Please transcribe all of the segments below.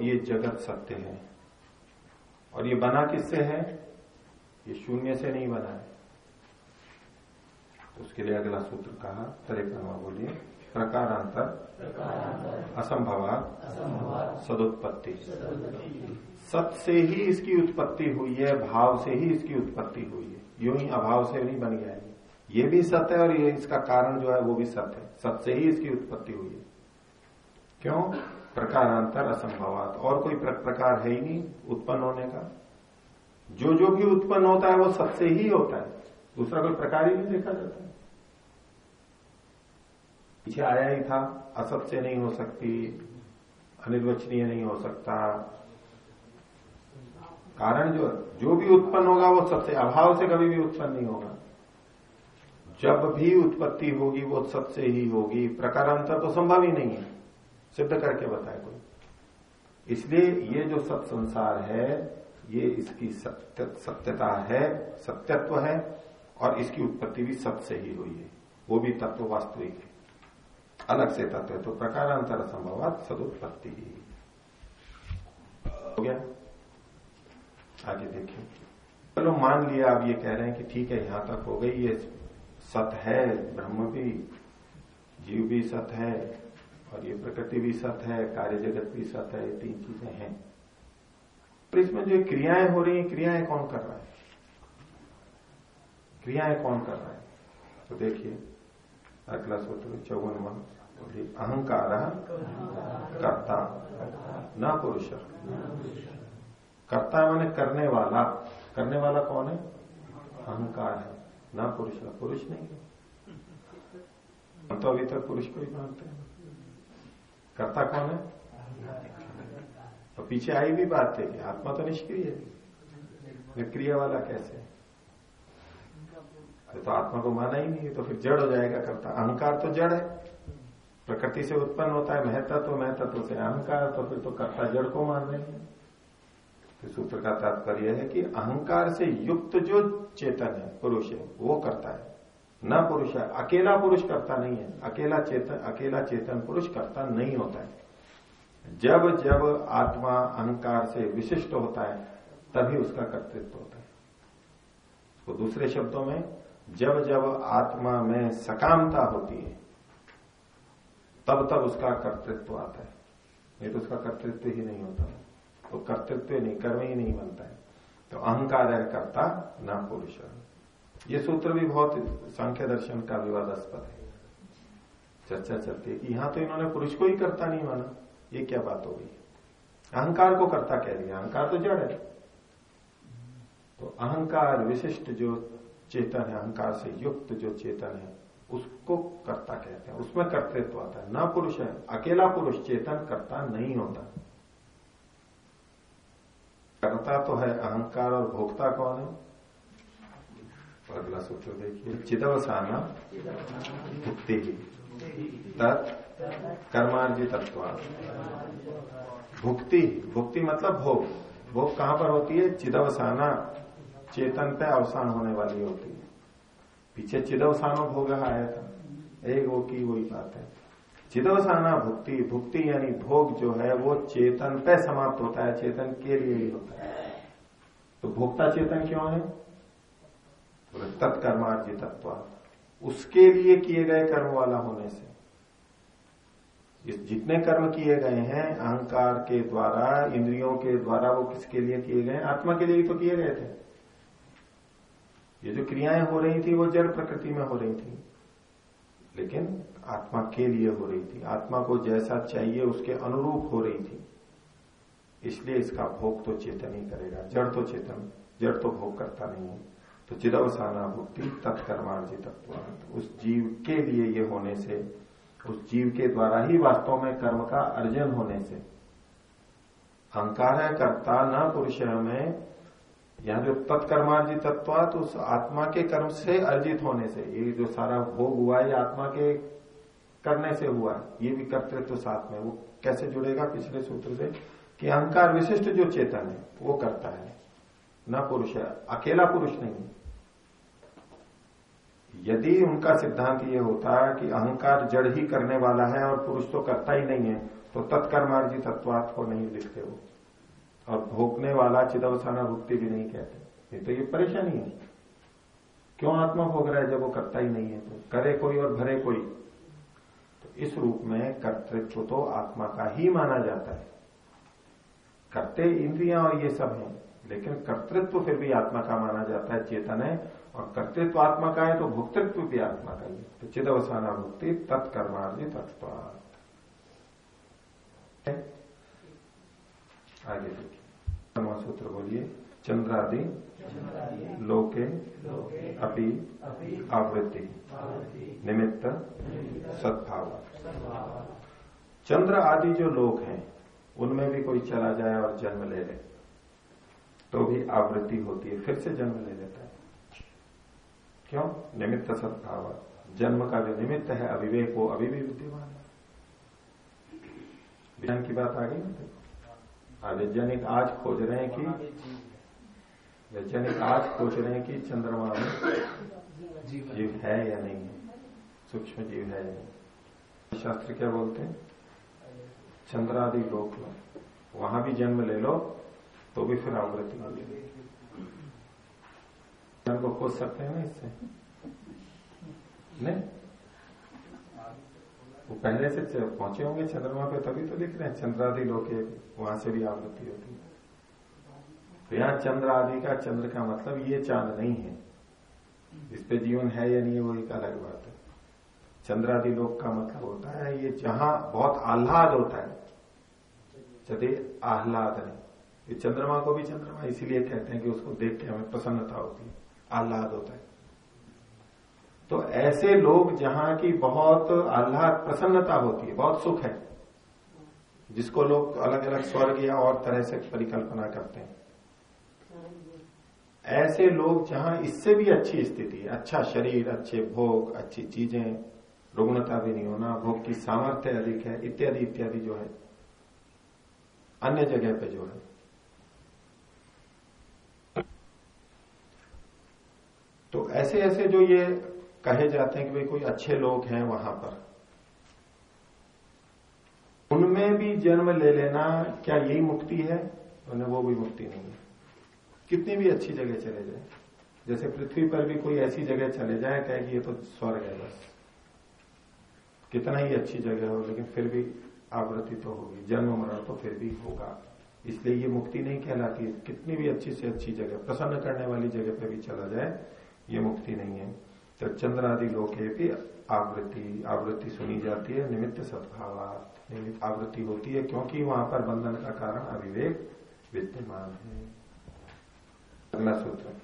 ये जगत सत्य है। और ये बना किससे है? ये शून्य से नहीं बना है। उसके लिए अगला सूत्र कहा? तरेपनवा बोलिए। प्रकारांतर। असंभवा सदुत्पत्ति। सत से ही इसकी उत्पत्ति हुई है, भाव से ही इसकी उत्पत्ति हुई है। यूँ ही अभाव से नहीं बन गया है। ये भी सत्य है और ये इसका कारण जो है वो भी सत्य है। सत से ही इसकी उत्पत्ति हुई है। क्यों? प्रकारांतर असंभवात। और कोई प्रकार है ही नहीं उत्पन्न होने का। जो जो भी उत्पन्न होता है वो सबसे ही होता है। दूसरा कोई प्रकार ही नहीं देखा जाता पीछे आया ही था असत से नहीं हो सकती, अनिर्वचनीय नहीं हो सकता। कारण जो जो भी उत्पन्न होगा वो सबसे, अभाव से कभी भी उत्पन्न नहीं होगा। जब भी उत्पत्ति होगी वो सबसे ही होगी। प्रकारांतर तो संभव ही नहीं है। सिद्ध करके बताए कोई। इसलिए ये जो सत संसार है, ये इसकी सत्य, सत्यता है, सत्यत्व है, और इसकी उत्पत्ति भी सत से ही हुई है। वो भी तत्व वास्तविक है। अलग से तत्व है तो प्रकारांतर संभव सदुत्पत्ति हो। गया? आगे देखिए। चलो मान लिया आप ये कह रहे हैं कि ठीक है, यहाँ तक हो गई, ये सत है, ब्रह्म भी, जीव भी सत है और ये प्रकृति भी सत है कार्य जगत भी सत है, ये तीन चीज़ें हैं। तो इसमें जो क्रियाएँ हो रही हैं, क्रियाएँ कौन कर रहा है? क्रियाएँ कौन कर रहा है? तो देखिए, अगला सूत्र मन अहंकार कर्ता, न पुरुष। कर्ता मैंने करने वाला। करने वाला कौन है? अहंकार है। ना पुरुष पुरुष नहीं है। हम तो अभी तक पुरुष को ही मानते हैं। कर्ता कौन है? तो पीछे आई भी बात है कि आत्मा तो निष्क्रिय है। क्रिया वाला कैसे? अरे तो आत्मा को माना ही नहीं है तो फिर जड़ हो जाएगा करता। अहंकार तो जड़ है। प्रकृति से उत्पन्न होता है महत्व तो महत्व से अहंकार तो फिर तो कर्ता जड़ को मान रहे हैं। तो सूत्र का तात्पर्य है कि अहंकार से युक्त जो चेतन है, पुरुष है, वो करता है। न पुरुष है। अकेला पुरुष करता नहीं है। अकेला चेतन अकेला चेतन पुरुष करता नहीं होता है। जब जब आत्मा अहंकार से विशिष्ट होता है, तभी उसका कर्तृत्व होता है। तो दूसरे शब्दों में, जब जब आत्मा में सकामता होती है, तब तब उसका कर्तृत्व आता है। नहीं तो उसका कर्तृत्व ही नहीं होता। तो कर्तृत्व नहीं, कर्म ही नहीं बनता है। तो अहंकार है, कर्ता न पुरुष ये सूत्र भी बहुत सांख्य दर्शन का विवादास्पद है। चर्चा चलती है कि यहाँ तो इन्होंने पुरुष को ही करता नहीं माना। ये क्या बात हो गई? अहंकार को करता कह दिया। अहंकार तो जड़ है। तो अहंकार विशिष्ट जो चेतन है, अहंकार से युक्त जो चेतन है, उसको कर्ता कहते हैं। उसमें कर्तृत्व आता है। न पुरुष है। अकेला पुरुष चेतन कर्ता नहीं होता। कर्ता तो है अहंकार और भोक्ता कौन है? अगला सूत्र देखिए। चिदवसाना मुक्ति कर्मार्जित भुक्ति भुक्ति मतलब भोग। भोग कहाँ पर होती है? चिदवसाना, चेतन पे अवसान होने वाली होती है। पीछे चिदवसानो भोग आया था। एक वो की वही बात है। चिदवसाना, भुक्ति। भुक्ति यानी भोग जो है, वो चेतन पे समाप्त होता है। चेतन के लिए ही होता है। तो भोक्ता चेतन क्यों है? तत्कर्मार्जित उसके लिए किए गए कर्म वाला होने से। जितने कर्म किए गए हैं, अहंकार के द्वारा, इंद्रियों के द्वारा वो किसके लिए किए गए आत्मा के लिए ही तो किए गए थे। ये जो क्रियाएँ हो रही थी, वो जड़ प्रकृति में हो रही थी। लेकिन आत्मा के लिए हो रही थी। आत्मा को जैसा चाहिए, उसके अनुरूप हो रही थी। इसलिए इसका भोग तो चेतन ही करेगा। जड़ तो चेतन, जड़ तो भोग करता नहीं है। तो चिदवसाना भुक्ति तत्कर्मार्जित उस जीव के लिए ये होने से, उस जीव के द्वारा ही वास्तव में कर्म का अर्जन होने से। अहंकार है, कर्ता न पुरुष में यहाँ जो तत्कर्मार्जित तत्व तो उस आत्मा के कर्म से अर्जित होने से, ये जो सारा भोग हुआ है आत्मा के करने से हुआ है, ये भी कर्तृत्व तो साथ में, वो कैसे जुड़ेगा पिछले सूत्र से? कि अहंकार विशिष्ट जो चेतन है, वो करता है। न पुरुष है, अकेला पुरुष नहीं यदि उनका सिद्धांत ये होता कि अहंकार जड़ ही करने वाला है और पुरुष तो करता ही नहीं है तो तत्कर्मार्जी तत्वार्थ को नहीं लिखते हो और भोगने वाला चिदवसाना भुक्ति भी नहीं कहते। ये तो ये परेशानी है। क्यों आत्मा भोग रहा है जब वो करता ही नहीं है? तो करे कोई और भरे कोई। तो इस रूप में कर्तृत्व तो आत्मा का ही माना जाता है। करते इंद्रियाँ और ये सब है, लेकिन कर्तृत्व फिर भी आत्मा का माना जाता है, चेतन है। और कर्तृत्व आत्मा का है तो भुक्तृत्व भी आत्मा का ही तो चिदवसाना भुक्ति तत्कर्मार्जी तत्व आगे देखिए। सूत्र बोलिए, चंद्रादि, लोके, अपि, आवृत्ति, निमित्त, सद्भाव। चंद्र आदि जो लोक हैं, उनमें भी कोई चला जाए और जन्म ले ले तो भी आवृत्ति होती है, फिर से जन्म ले लेता है। क्यों? निमित्त सद्भाव। जन्म का जो निमित्त है, अविवेक, वो अभी भी विद्यमान है। विज्ञान की बात आ गई ना वैज्ञानिक आज खोज रहे हैं कि वैज्ञानिक आज खोज रहे हैं कि चंद्रमा में जीव है या नहीं है। सूक्ष्म जीव है या नहीं। शास्त्र क्या बोलते हैं? चंद्रादि लोक में। वहाँ भी जन्म ले लो तो भी फिर आवृत्ति मिलेगी को खोज सकते हैं ना इससे? नहीं? वो पहले से पहुँचे होंगे चंद्रमा पे, तभी तो लिख रहे हैं। चंद्रादि लोके वहाँ से भी आवृत्ति होती है। तो यहाँ चंद्र आदि का, चंद्र का मतलब ये चाँद नहीं है। इस पे जीवन है या नहीं वो एक अलग बात है। चंद्रादि लोक का मतलब होता है, ये जहाँ बहुत आह्लाद होता है चते आह्लाद ये चंद्रमा को भी चंद्रमा, इसीलिए कहते हैं कि उसको देख के हमें प्रसन्नता होती है। आह्लाद होता है। तो ऐसे लोग जहाँ की बहुत आह्लाद, प्रसन्नता होती है, बहुत सुख है, जिसको लोग अलग अलग स्वर्ग या और तरह से परिकल्पना करते हैं। ऐसे लोग जहाँ इससे भी अच्छी स्थिति अच्छा शरीर, अच्छे भोग, अच्छी चीज़ें, रुग्णता भी नहीं होना, भोग की सामर्थ्य अधिक है, इत्यादि इत्यादि जो है, अन्य जगह पे जो है। ऐसे ऐसे जो ये कहे जाते हैं कि भाई कोई अच्छे लोग हैं वहाँ पर। उनमें भी जन्म ले लेना क्या यही मुक्ति है? उन्हें वो भी मुक्ति नहीं है। कितनी भी अच्छी जगह चले जाए। जैसे पृथ्वी पर भी कोई ऐसी जगह चले जाए कहे कि ये तो स्वर्ग है बस। कितना ही अच्छी जगह हो, लेकिन फिर भी आवृत्ति तो होगी। जन्म मरण तो फिर भी होगा। इसलिए ये मुक्ति नहीं कहलाती कितनी भी अच्छी से अच्छी जगह, प्रसन्न करने वाली जगह पर भी चला जाए ये मुक्ति नहीं है। तो चंद्र आदि लोग भी आवृत्ति आवृत्ति सुनी जाती है, निमित्त सद्भाव निमित्त आवृत्ति होती है, क्योंकि वहाँ पर बंधन का कारण अविवेक विद्यमान है। अगला सूत्र।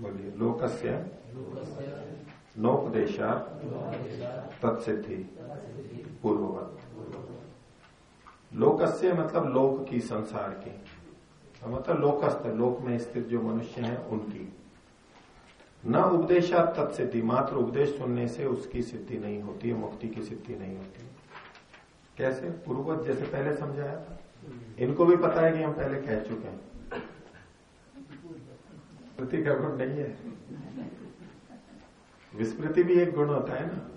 बोलिए, लोकस्य नोपदेशा तत्सिद्धि, पूर्ववत। लोकस्य मतलब लोक की संसार की। मतलब लोकस्थ, लोक में स्थित जो मनुष्य है, उनकी। न उपदेशा तत्सिद्धि मात्र उपदेश सुनने से उसकी सिद्धि नहीं होती है मुक्ति की सिद्धि नहीं होती। कैसे? पूर्वत जैसे पहले समझाया था। इनको भी पता है कि हम पहले कह चुके हैं। स्मृति का गुण नहीं है। विस्मृति भी एक गुण होता है ना।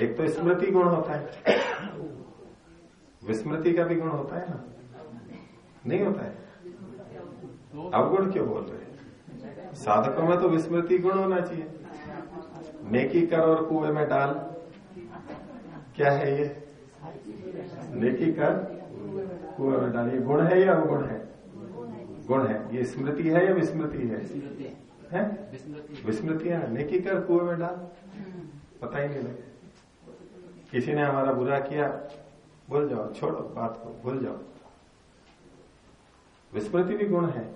एक तो स्मृति गुण होता है। विस्मृति का भी गुण होता है ना। नहीं होता है। अवगुण क्यों बोल रहे साधकों में तो विस्मृति गुण होना चाहिए। नेकी कर और कुएँ में डाल। क्या है ये? नेकी कर, कुएँ में डाल। ये गुण है या अवगुण है? गुण है। ये स्मृति है या विस्मृति है? विस्मृति है नेकी कर, कुएँ में डाल। पता ही नहीं लगे। किसी ने हमारा बुरा किया, भूल जाओ, छोड़ो बात को, भूल जाओ। विस्मृति भी गुण है।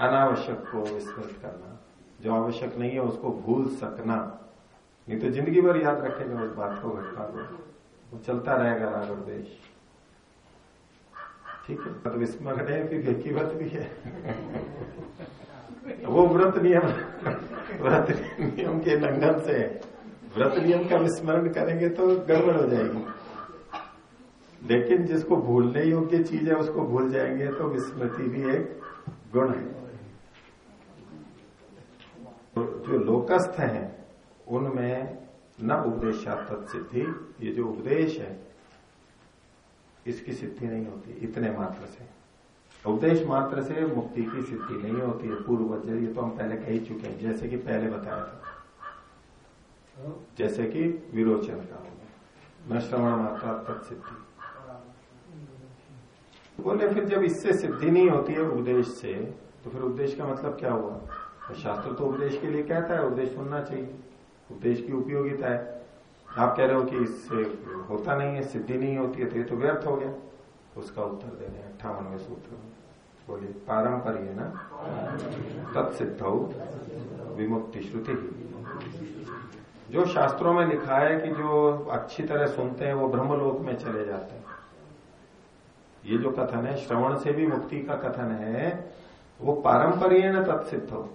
अनावश्यक को विस्मृत करना। जो आवश्यक नहीं है, उसको भूल सकना। नहीं तो ज़िंदगी भर याद रखेगा उस बात को, घटना को। वो चलता रहेगा राग और देश ठीक है? तो विस्मरण है फिर व्यक्तिवत भी है। वो व्रत नियम व्रत नियम के लंघन से व्रत नियम का विस्मरण करेंगे तो गड़बड़ हो जाएगी। लेकिन जिसको भूलने योग्य चीज़ है, उसको भूल जाएँगे तो विस्मृति भी एक गुण है। तो जो लोकस्थ हैं, उनमें न उपदेशात्त सिद्धि, ये जो उपदेश है, इसकी सिद्धि नहीं होती, इतने मात्र से। उपदेश मात्र से मुक्ति की सिद्धि नहीं होती है, पूर्व ये तो हम पहले कह ही चुके हैं, जैसे कि पहले बताया था। जैसे कि विरोचन का हो गया, न श्रवण मात्रा तत्सिद्धि बोले, फिर जब इससे सिद्धि नहीं होती है उपदेश से तो फिर उपदेश का मतलब क्या हुआ? शास्त्र तो उपदेश के लिए कहता है, उपदेश सुनना चाहिए। उपदेश की उपयोगिता है। आप कह रहे हो कि इससे होता नहीं है, सिद्धि नहीं होती है तो ये तो व्यर्थ हो गया। उसका उत्तर देने अट्ठावनवे सूत्र बोलिए पारंपरिक ना? तत्सिद्ध विमुक्ति श्रुति जो शास्त्रों में लिखा है कि जो अच्छी तरह सुनते हैं, वो ब्रह्मलोक में चले जाते हैं। ये जो कथन है, श्रवण से भी मुक्ति का कथन है, वो पारंपरिय पारंपरिक तत्सिद्ध हो।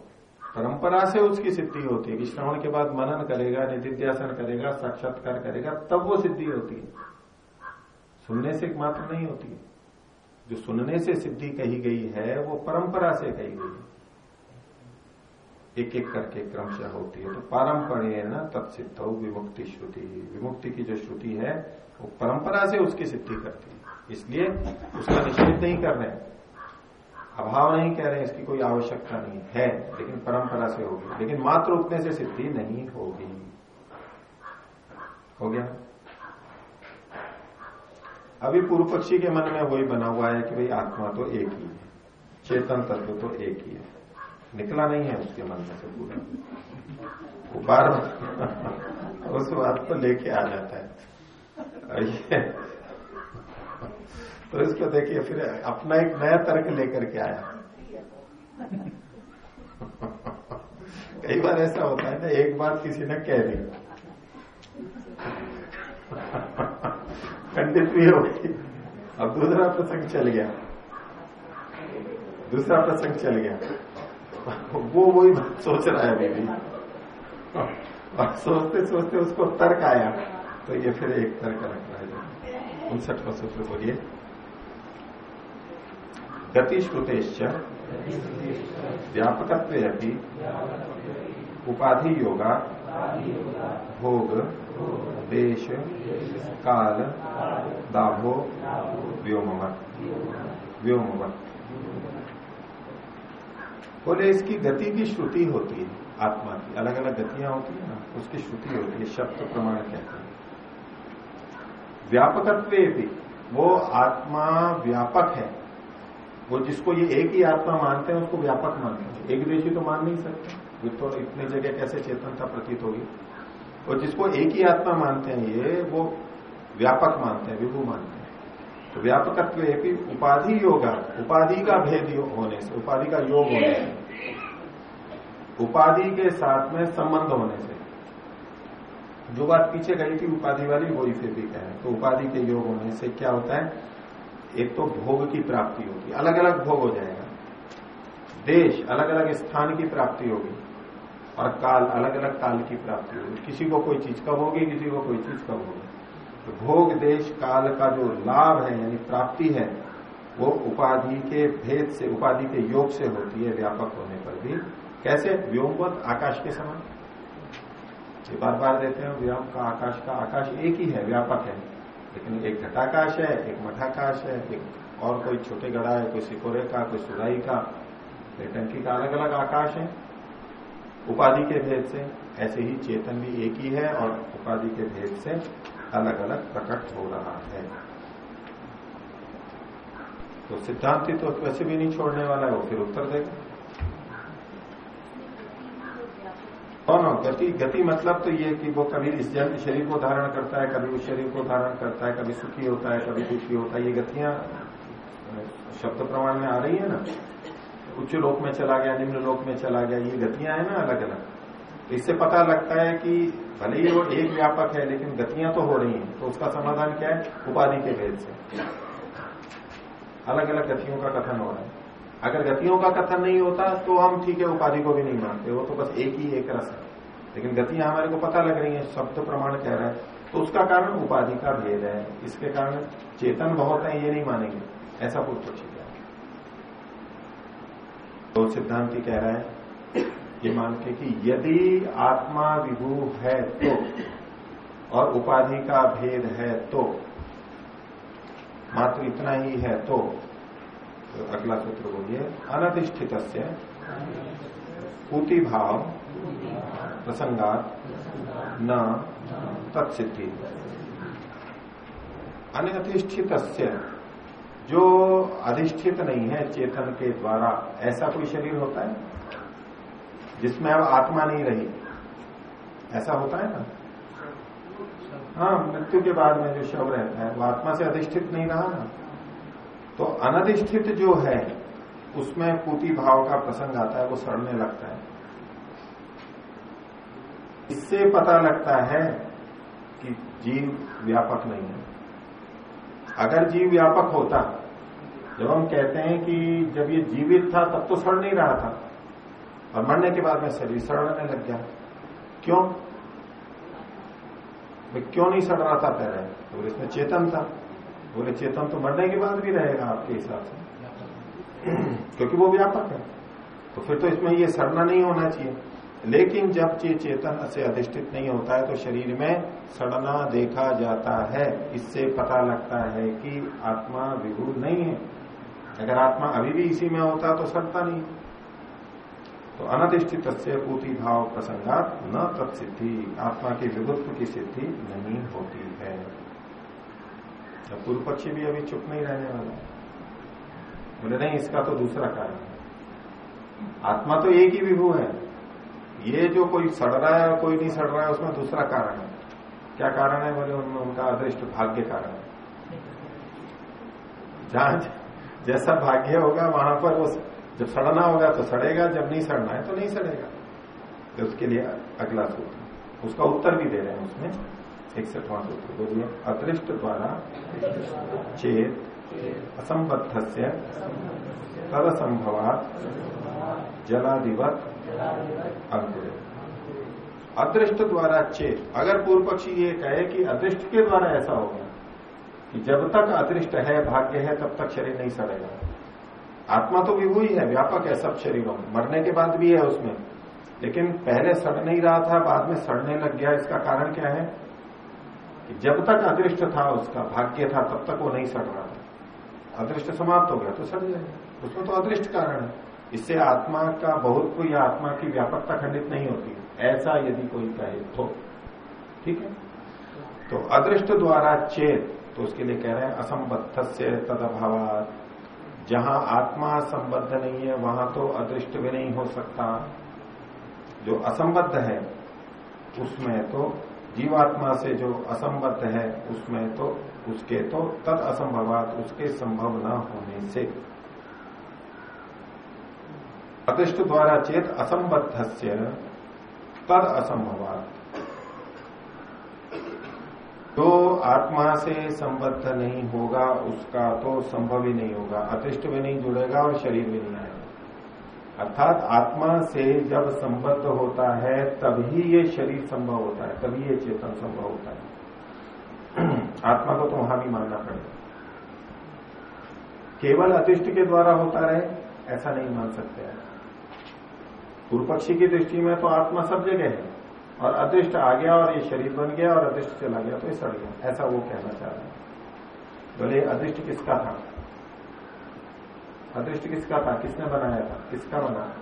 परंपरा से उसकी सिद्धि होती है कि श्रवण के बाद मनन करेगा, निधिध्यासन करेगा, साक्षात्कार करेगा, तब वो सिद्धि होती है। सुनने से मात्र नहीं होती है। जो सुनने से सिद्धि कही गई है, वो परंपरा से कही गई है। एक एक करके क्रमशः होती है। तो पारंपरिक ना तत्सिद्ध विमुक्ति श्रुति। विमुक्ति की जो श्रुति है, वो परंपरा से उसकी सिद्धि करती है। इसलिए उसका निश्चित नहीं कर रहे अभाव नहीं कह रहे इसकी कोई आवश्यकता नहीं है, लेकिन परंपरा से होगी। लेकिन मात्र उतने से सिद्धि नहीं होगी। हो गया? अभी पूर्व पक्षी के मन में वही बना हुआ है कि भाई आत्मा तो एक ही है, चेतन तत्व तो एक ही है। निकला नहीं है उसके मन में से पूरा। वो बार उस बात को लेके आ जाता है। तो इसको देखिए, फिर अपना एक नया तर्क लेकर के आया। कई बार ऐसा होता है ना, एक बार किसी ने कह दी खंडित भी हो गई। अब दूसरा प्रसंग चल गया। दूसरा प्रसंग चल गया। वो वही सोच रहा है अभी और सोचते सोचते उसको तर्क आया। तो ये फिर एक तर्क रख रहा है। उनसठ का सूत्र बोलिए। गति श्रुतेश्च व्यापकत्व उपाधि योगा, भोग, देश, काल, दाभो, व्योमवत। व्योमवत। बोले, इसकी गति की श्रुति होती है, आत्मा की। अलग अलग गतियाँ होती है ना, उसकी श्रुति होती है, शब्द प्रमाण कहते हैं। व्यापकत्व भी वो आत्मा व्यापक है। वो जिसको ये एक ही आत्मा मानते हैं, उसको व्यापक मानते हैं। एक देशी तो मान नहीं सकते। ये तो इतनी जगह कैसे चेतनता प्रतीत होगी? और जिसको एक ही आत्मा मानते हैं ये, वो व्यापक मानते हैं, विभु मानते हैं। तो व्यापकत्व उपाधि योगा, उपाधि का भेद होने से, उपाधि का योग होने से, उपाधि के साथ में संबंध होने से। जो बात पीछे गई थी, उपाधि वाली, वही फिर भी कहें तो उपाधि के योग होने से क्या होता है? एक तो भोग की प्राप्ति होगी अलग अलग भोग हो जाएगा। देश अलग अलग स्थान की प्राप्ति होगी और काल अलग अलग काल की प्राप्ति होगी। किसी को कोई चीज़ कब होगी, किसी को कोई चीज़ कब होगी। तो भोग, देश, काल का जो लाभ है, यानी प्राप्ति है, वो उपाधि के भेद से, उपाधि के योग से होती है, व्यापक होने पर भी। कैसे? व्योमवत, आकाश के समान। ये बार बार देते हैं, व्योम का आकाश का आकाश एक ही है, व्यापक है। लेकिन एक घटाकाश है, एक मठाकाश है, एक और कोई छोटे गड़ा है, कोई सिकोरे का, कोई सुराई का। टंकी का अलग अलग आकाश है। उपाधि के भेद से ऐसे ही चेतन भी एक ही है और उपाधि के भेद से अलग अलग प्रकट हो रहा है। तो सिद्धांति तो वैसे भी नहीं छोड़ने वाला है, वो फिर उत्तर देगा। हो? गति गति मतलब तो ये कि वो कभी इस जन्म शरीर को धारण करता है, कभी उस शरीर को धारण करता है, कभी सुखी होता है, कभी दुखी होता है, ये गतियाँ शब्द प्रमाण में आ रही है ना? उच्च लोक में चला गया, निम्न लोक में चला गया, ये गतियाँ है ना अलग अलग इससे पता लगता है कि भले ही वो एक व्यापक है, लेकिन गतियाँ तो हो रही हैं। तो उसका समाधान क्या है? उपाधि के भेद से। अलग अलग गतियों का कथन हो रहा है। अगर गतियों का कथन नहीं होता तो हम ठीक है उपाधि को भी नहीं मानते। वो तो बस एक ही एक रस है। लेकिन गतियाँ हमारे को पता लग रही है शब्द प्रमाण कह रहा है। तो उसका कारण उपाधि का भेद है। इसके कारण चेतन बहुत है ये नहीं मानेंगे। ऐसा पूछ पूछिए तो सिद्धांति कह रहा है ये मान के कि यदि आत्मा विभू है तो और उपाधि का भेद है तो मात्र इतना ही है तो, तो अगला सूत्र बोलिए अनधिष्ठित भाव प्रसंगात न तत्सिद्धि। अनधिष्ठित जो अधिष्ठित नहीं है चेतन के द्वारा, ऐसा कोई शरीर होता है? जिसमें अब आत्मा नहीं रही। ऐसा होता है ना? हाँ मृत्यु के बाद में जो शव रहता है, वो आत्मा से अधिष्ठित नहीं रहा ना? तो अनधिष्ठित जो है, उसमें पूती भाव का प्रसंग आता है, वो सड़ने लगता है। इससे पता लगता है कि जीव व्यापक नहीं है। अगर जीव व्यापक होता, जब हम कहते हैं कि जब ये जीवित था, तब तो सड़ नहीं रहा था, और मरने के बाद में शरीर सड़ने लग गया। क्यों? मैं क्यों नहीं सड़ रहा था पहले? तो इसमें चेतन था। बोले चेतन तो मरने के बाद भी रहेगा आपके हिसाब से। क्योंकि वो व्यापक है। तो फिर तो इसमें ये सड़ना नहीं होना चाहिए। लेकिन जब ये चेतन से अधिष्ठित नहीं होता है तो शरीर में सड़ना देखा जाता है। इससे पता लगता है कि आत्मा विभू नहीं है। अगर आत्मा अभी भी इसी में होता तो सड़ता नहीं। तो अनधिष्ठित से पूति भाव प्रसंगात न तत्सिद्धि। आत्मा के विभुत्व की सिद्धि नहीं होती है। जब पूर्व पक्षी भी अभी चुप नहीं रहने वाला बोले, नहीं, इसका तो दूसरा कारण आत्मा तो एक ही विभू है। ये जो कोई सड़ रहा है कोई नहीं सड़ रहा है, उसमें दूसरा कारण है। क्या कारण है? बोले उनमें उनका अदृष्ट भाग्य कारण है। जहाँ जैसा भाग्य होगा, वहाँ पर वो जब सड़ना होगा तो सड़ेगा, जब नहीं सड़ना है तो नहीं सड़ेगा। तो उसके लिए अगला सूत्र। उसका उत्तर भी दे रहे हैं उसमें। इकसठवां सूत्र बोलिए, अदृष्ट द्वारा चेत असंबद्ध से तद संभवात जलादिवत अंकुर अदृष्ट द्वारा चेत, अगर पूर्व पक्षी ये कहे कि अदृष्ट के द्वारा ऐसा हो गया, कि जब तक अदृष्ट है, भाग्य है, तब तक शरीर नहीं सड़ेगा। आत्मा तो विभू ही है, व्यापक है सब शरीरों में। मरने के बाद भी है उसमें। लेकिन पहले सड़ नहीं रहा था, बाद में सड़ने लग गया। इसका कारण क्या है? कि जब तक अदृष्ट था, उसका भाग्य था, तब तक वो नहीं सड़ रहा था। अदृष्ट समाप्त हो गया तो सड़ जाएगा। उसमें तो अदृष्ट कारण है। इससे आत्मा का, बहुत कोई आत्मा की व्यापकता खंडित नहीं होती। ऐसा यदि कोई कहे तो। ठीक है? तो अदृष्ट द्वारा चेत तो उसके लिए कह रहे हैं असंबद्ध से तद अभाव जहाँ आत्मा संबद्ध नहीं है, वहाँ तो अदृष्ट भी नहीं हो सकता। जो असंबद्ध है, उसमें तो जीवात्मा से जो असंबद्ध है, उसमें तो उसके तो तद असंभवात, उसके संभव न होने से। अदृष्ट द्वारा चेत असंबद्ध से तद असंभवात। जो आत्मा से संबद्ध नहीं होगा, उसका तो संभव ही नहीं होगा। अतिष्ट भी नहीं जुड़ेगा और शरीर भी नहीं आएगा। अर्थात आत्मा से जब संबद्ध होता है, तभी ये शरीर संभव होता है, तभी ये चेतन संभव होता है। आत्मा को तो वहाँ भी मानना पड़ेगा। केवल अतिष्ट के द्वारा होता रहे, ऐसा नहीं मान सकते हैं पूर्व पक्षी की दृष्टि में तो आत्मा सब जगह है, और अदृष्ट आ गया और ये शरीर बन गया और अदृष्ट चला गया तो ये सड़ गया। ऐसा वो कहना चाह रहे हैं। बोले अदृष्ट किसका था? अदृष्ट किसका था? किसने बनाया था? किसका बना?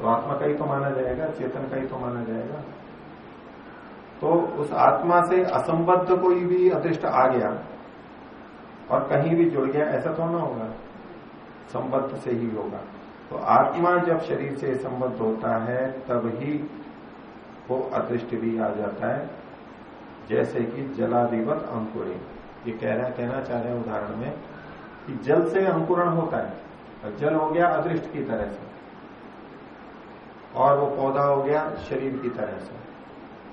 तो आत्मा का ही तो माना जाएगा, चेतन का ही तो माना जाएगा। तो उस आत्मा से असंबद्ध कोई भी अदृष्ट आ गया और कहीं भी जुड़ गया, ऐसा तो ना होगा। संबद्ध से ही होगा। तो आत्मा जब शरीर से संबद्ध होता है, तब ही वो अदृष्ट भी आ जाता है। जैसे कि जलादिवत अंकुरी। ये कह रहे हैं, कहना चाह रहे हैं उदाहरण में कि जल से अंकुरण होता है, और जल हो गया अदृष्ट की तरह से, और वो पौधा हो गया शरीर की तरह से।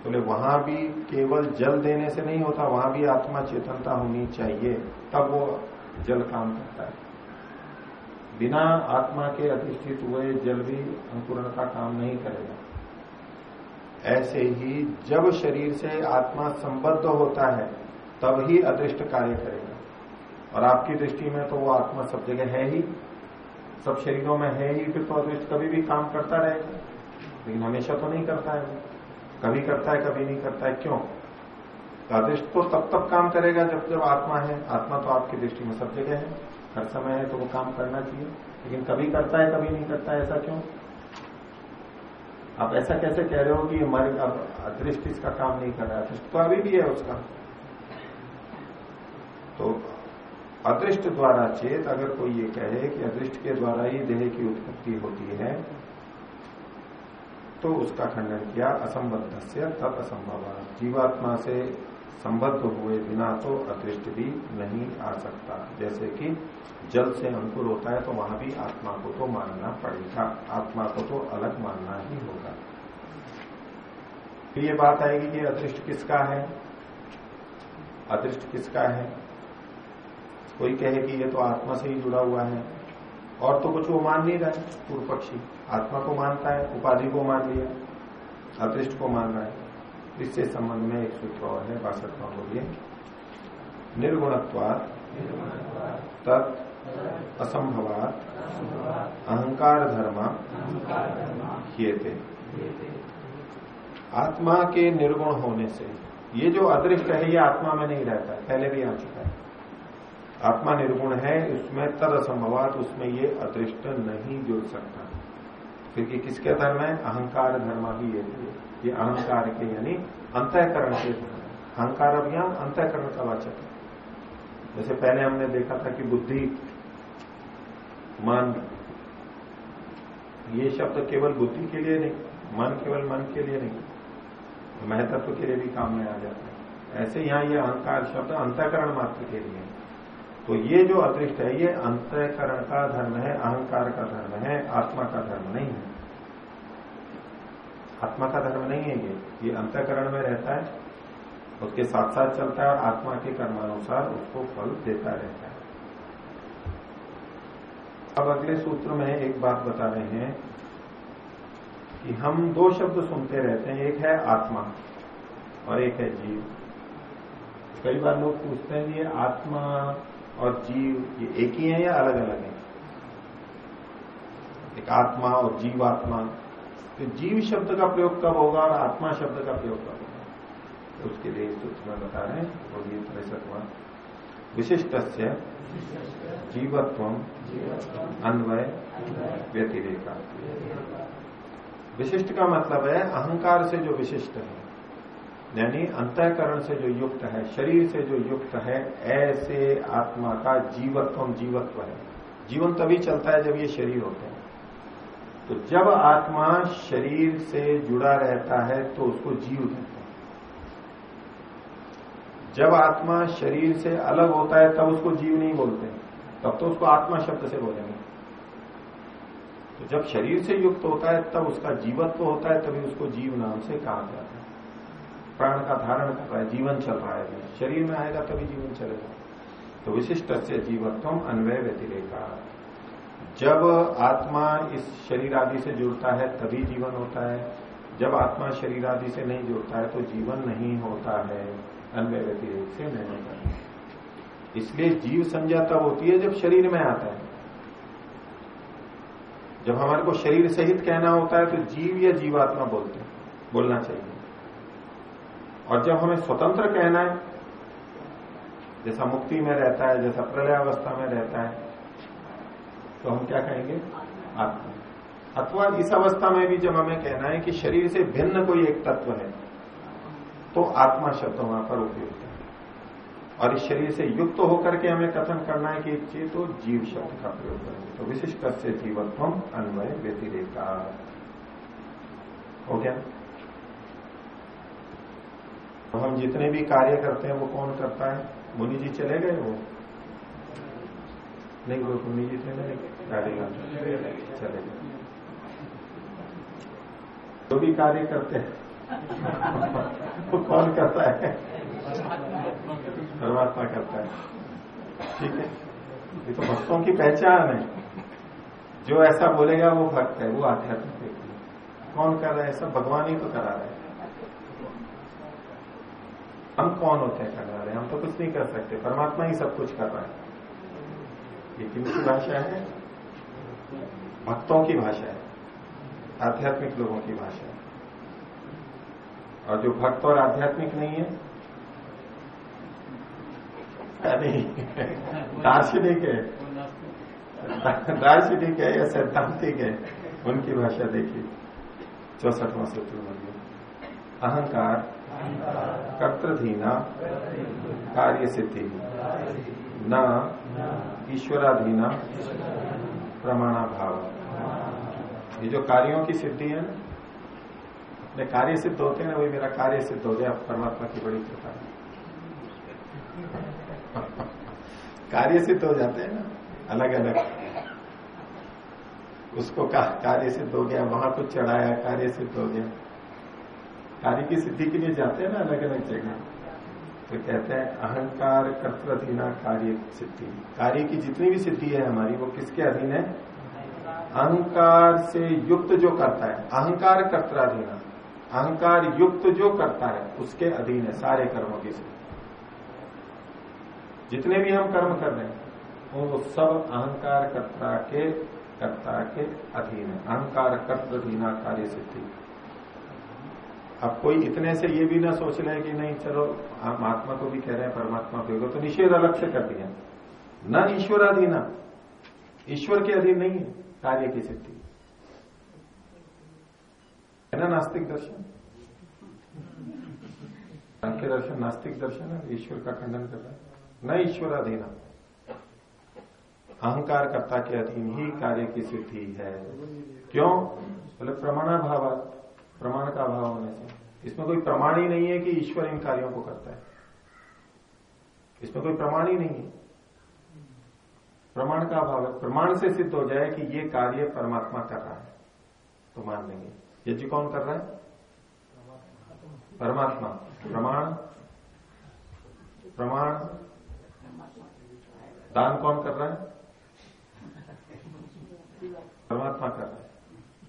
बोले तो वहाँ भी केवल जल देने से नहीं होता, वहाँ भी आत्मा चेतनता होनी चाहिए, तब वो जल काम करता है। बिना आत्मा के अधिष्ठित हुए जल भी अंकुरण का काम नहीं करेगा। ऐसे ही जब शरीर से आत्मा संबद्ध होता है, तब ही अदृष्ट कार्य करेगा। और आपकी दृष्टि में तो वो आत्मा सब जगह है ही, सब शरीरों में है ही, फिर तो कभी भी काम करता रहेगा। लेकिन हमेशा तो नहीं करता है कभी करता है, कभी नहीं करता है, क्यों? अदृष्ट तो तब तक काम करेगा जब जब आत्मा है। आत्मा तो आपकी दृष्टि में सब जगह है, हर समय है तो वो काम करना चाहिए। लेकिन कभी करता है, कभी नहीं करता है, ऐसा क्यों? आप ऐसा कैसे कह रहे हो कि हमारे अदृष्ट इसका काम नहीं कर रहा है? अदृष्ट तो अभी भी है उसका। तो अदृष्ट द्वारा चेत अगर कोई ये कहे कि अदृष्ट के द्वारा ही देह की उत्पत्ति होती है तो उसका खंडन किया असंबद्ध से तब असंभव। जीवात्मा से संबद्ध हुए बिना तो अदृष्ट भी नहीं आ सकता। जैसे कि जल से अंकुर होता है तो वहाँ भी आत्मा को तो मानना पड़ेगा। आत्मा को तो अलग मानना ही होगा। फिर ये बात आएगी कि अदृष्ट किसका है? अदृष्ट किसका है? कोई कहे कि ये तो आत्मा से ही जुड़ा हुआ है। और तो कुछ वो मान नहीं रहा है, पूर्व पक्षी। आत्मा को मानता है, उपाधि को मान लिया, अदृष्ट को मान रहा है। इससे संबंध में एक सूत्र और है बासठ बोलिए। निर्गुणत्वाद तत् असंभवात अहंकार धर्म किए आत्मा के निर्गुण होने से, ये जो अदृष्ट है, ये आत्मा में नहीं रहता, पहले भी आ चुका है। आत्मा निर्गुण है, उसमें तद असंभवात उसमें ये अदृष्ट नहीं जुड़ सकता। क्योंकि किसके धर्म है? अहंकार धर्म भी ये ये अहंकार के यानी अंतःकरण के अहंकार अभियान अंतःकरण का वाचक है। जैसे पहले हमने देखा था कि बुद्धि, मन, ये शब्द केवल बुद्धि के लिए नहीं, मन केवल मन के लिए नहीं महत्व के लिए भी काम में आ जाता है। ऐसे यहाँ ये अहंकार शब्द अंतःकरण मात्र के लिए तो ये जो अदृष्ट है, ये अंतकरण का धर्म है, अहंकार का धर्म है, आत्मा का धर्म नहीं है। आत्मा का धर्म नहीं है ये ये अंतकरण में रहता है, उसके साथ साथ चलता है और आत्मा के कर्मानुसार उसको फल देता रहता है। अब अगले सूत्र में एक बात बता रहे हैं कि हम दो शब्द सुनते रहते हैं, एक है आत्मा और एक है जीव। कई बार लोग पूछते हैं ये आत्मा और जीव ये एक ही है या अलग अलग है? एक आत्मा और जीवात्मा। तो जीव शब्द का प्रयोग कब होगा और आत्मा शब्द का प्रयोग कब होगा? तो उसके लिए में बता रहे हैं, और ये त्रिशतवा विशिष्ट से जीवत्व अन्वय व्यतिरेका। विशिष्ट का मतलब है अहंकार से जो विशिष्ट है। यानी अंतःकरण से जो युक्त है, शरीर से जो युक्त है, ऐसे आत्मा का जीवत्व जीवत्व है। जीवन तभी चलता है जब ये शरीर होते हैं। तो जब आत्मा शरीर से जुड़ा रहता है तो उसको जीव कहते हैं। जब आत्मा शरीर से अलग होता है, तब उसको जीव नहीं बोलते तब तो उसको आत्मा शब्द से बोलेंगे। तो जब शरीर से युक्त होता है, तब उसका जीवत्व होता है, तभी उसको जीव नाम से कहा जाता है। प्राण का धारण कर रहा है, जीवन चल रहा है। शरीर में आएगा तभी जीवन चलेगा। तो विशिष्ट से जीवत्व अन्वय व्यतिरेका। जब आत्मा इस शरीर आदि से जुड़ता है, तभी जीवन होता है। जब आत्मा शरीर आदि से नहीं जुड़ता है तो जीवन नहीं होता है। अन्वय व्यतिरेक से नहीं होता इसलिए जीव संज्ञा तब होती है जब शरीर में आता है। जब हमारे को शरीर सहित कहना होता है तो जीव या जीवात्मा बोलते हैं, बोलना चाहिए। और जब हमें स्वतंत्र कहना है, जैसा मुक्ति में रहता है, जैसा प्रलय अवस्था में रहता है तो हम क्या कहेंगे? आत्मा। अथवा इस अवस्था में भी जब हमें कहना है कि शरीर से भिन्न कोई एक तत्व है तो आत्मा शब्द वहाँ पर उपयुक्त है। और इस शरीर से युक्त तो होकर के हमें कथन करना है कि चाहिए तो जीव शब्द का प्रयोग करेंगे तो विशिष्ट से जीवत्व अन्वय व्यतिरेका। हो गया? तो हम जितने भी कार्य करते हैं, वो कौन करता है? मुनि जी चले गए वो? नहीं वो मुनि जी थे कार्य चले गए। जो भी कार्य करते हैं, वो कौन करता है? परमात्मा करता है। ठीक है? ये तो भक्तों की पहचान है। जो ऐसा बोलेगा, वो भक्त है, वो आध्यात्मिक व्यक्ति कौन कर रहा है? सब भगवान ही तो करा रहे हैं। हम कौन होते हैं करने वाले? हम तो कुछ नहीं कर सकते। परमात्मा ही सब कुछ कर रहा है। ये किनकी भाषा है? भक्तों की भाषा है। आध्यात्मिक लोगों की भाषा है। और जो भक्त और आध्यात्मिक नहीं है नहीं दार्शनिक है। दार्शनिक है या सैद्धांतिक है, उनकी भाषा देखिए। चौसठवा सूत्र बोलिए अहंकार, कर्तधीना कार्य सिद्धि न, ईश्वराधीना प्रमाणा भाव ये जो कार्यों की सिद्धि है ना अपने कार्य सिद्ध होते हैं वही मेरा कार्य सिद्ध हो गया परमात्मा की बड़ी कृपा कार्य सिद्ध हो जाते हैं ना अलग अलग उसको कहा कार्य सिद्ध हो गया, वहाँ कुछ चढ़ाया कार्य सिद्ध हो गया। कार्य की सिद्धि के लिए जाते हैं ना, अलग अलग जगह। तो कहते हैं, अहंकार कर्तधीना कार्य सिद्धि। कार्य की जितनी भी सिद्धि है हमारी, वो किसके अधीन है? अहंकार से युक्त जो करता है, अहंकार कर्तराधीना अहंकार युक्त जो करता है, उसके अधीन है सारे कर्मों की सिद्धि। जितने भी हम कर्म कर रहे हैं, वो सब अहंकार कर्ता के कर्ता के अधीन है। अहंकार कर्तधीना कार्य सिद्धि। अब कोई इतने से ये भी ना सोच ले कि नहीं, चलो हम आत्मा को भी कह रहे हैं, परमात्मा को तो निषेध अलग से कर दिया। न ईश्वराधीना। ईश्वर के अधीन नहीं है, कार्य की सिद्धि। है ना नास्तिक दर्शन? सांख्य दर्शन, नास्तिक दर्शन है, ईश्वर का खंडन कर रहा है। न ईश्वराधीना। अहंकार कर्ता के अधीन ही कार्य की सिद्धि है। क्यों? बोले प्रमाणाभाव प्रमाण का अभाव होने से। इसमें कोई प्रमाण ही नहीं है कि ईश्वर इन कार्यों को करता है। इसमें कोई प्रमाण ही नहीं है। प्रमाण का अभाव है। प्रमाण से सिद्ध हो जाए कि ये कार्य परमात्मा कर रहा है तो मान लेंगे। यज्ञ कौन कर रहा है? परमात्मा। प्रमाण। प्रमाण। दान कौन कर रहा है? परमात्मा कर रहा है।